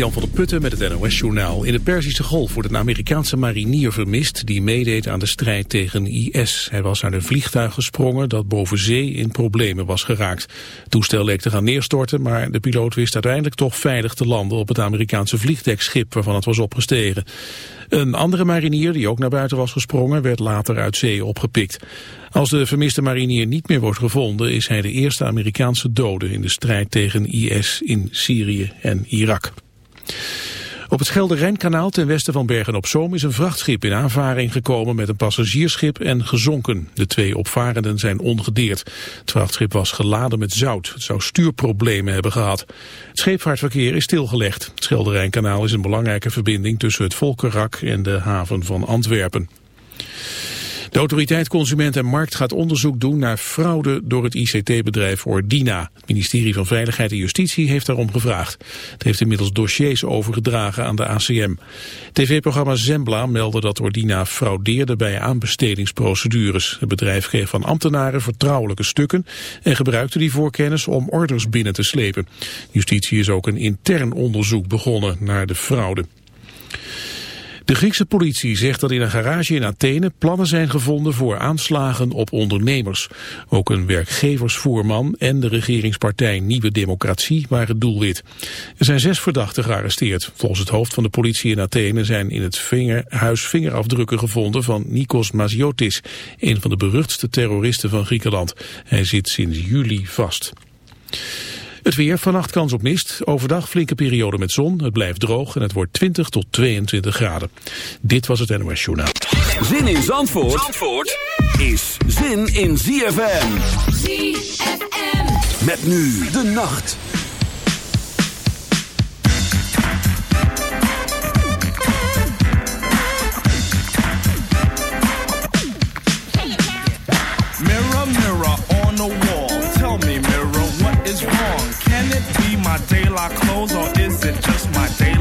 Jan van der Putten met het NOS-journaal. In de Perzische Golf wordt een Amerikaanse marinier vermist... die meedeed aan de strijd tegen IS. Hij was uit een vliegtuig gesprongen dat boven zee in problemen was geraakt. Het toestel leek te gaan neerstorten... maar de piloot wist uiteindelijk toch veilig te landen... op het Amerikaanse vliegdekschip waarvan het was opgestegen. Een andere marinier die ook naar buiten was gesprongen... werd later uit zee opgepikt. Als de vermiste marinier niet meer wordt gevonden... is hij de eerste Amerikaanse dode in de strijd tegen IS in Syrië en Irak. Op het Schelde-Rijnkanaal ten westen van Bergen-op-Zoom is een vrachtschip in aanvaring gekomen met een passagiersschip en gezonken. De twee opvarenden zijn ongedeerd. Het vrachtschip was geladen met zout. Het zou stuurproblemen hebben gehad. Het scheepvaartverkeer is stilgelegd. Het Schelde-Rijnkanaal is een belangrijke verbinding tussen het Volkerak en de haven van Antwerpen. De autoriteit Consument en Markt gaat onderzoek doen naar fraude door het ICT-bedrijf Ordina. Het ministerie van Veiligheid en Justitie heeft daarom gevraagd. Het heeft inmiddels dossiers overgedragen aan de ACM. TV-programma Zembla meldde dat Ordina fraudeerde bij aanbestedingsprocedures. Het bedrijf kreeg van ambtenaren vertrouwelijke stukken en gebruikte die voorkennis om orders binnen te slepen. Justitie is ook een intern onderzoek begonnen naar de fraude. De Griekse politie zegt dat in een garage in Athene plannen zijn gevonden voor aanslagen op ondernemers. Ook een werkgeversvoerman en de regeringspartij Nieuwe Democratie waren doelwit. Er zijn zes verdachten gearresteerd. Volgens het hoofd van de politie in Athene zijn in het huis vingerafdrukken gevonden van Nikos Maziotis, een van de beruchtste terroristen van Griekenland. Hij zit sinds juli vast. Het weer, vannacht kans op mist. Overdag flinke periode met zon. Het blijft droog en het wordt 20 tot 22 graden. Dit was het NOS Journaal. Zin in Zandvoort, Zandvoort is zin in ZFM. ZFM. Met nu de nacht.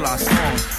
Just my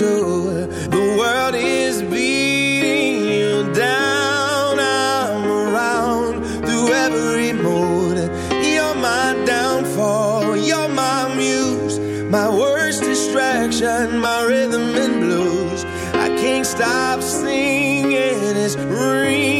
The world is beating you down. I'm around through every mood. You're my downfall. You're my muse. My worst distraction. My rhythm and blues. I can't stop singing. It's ringing.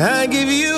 I give you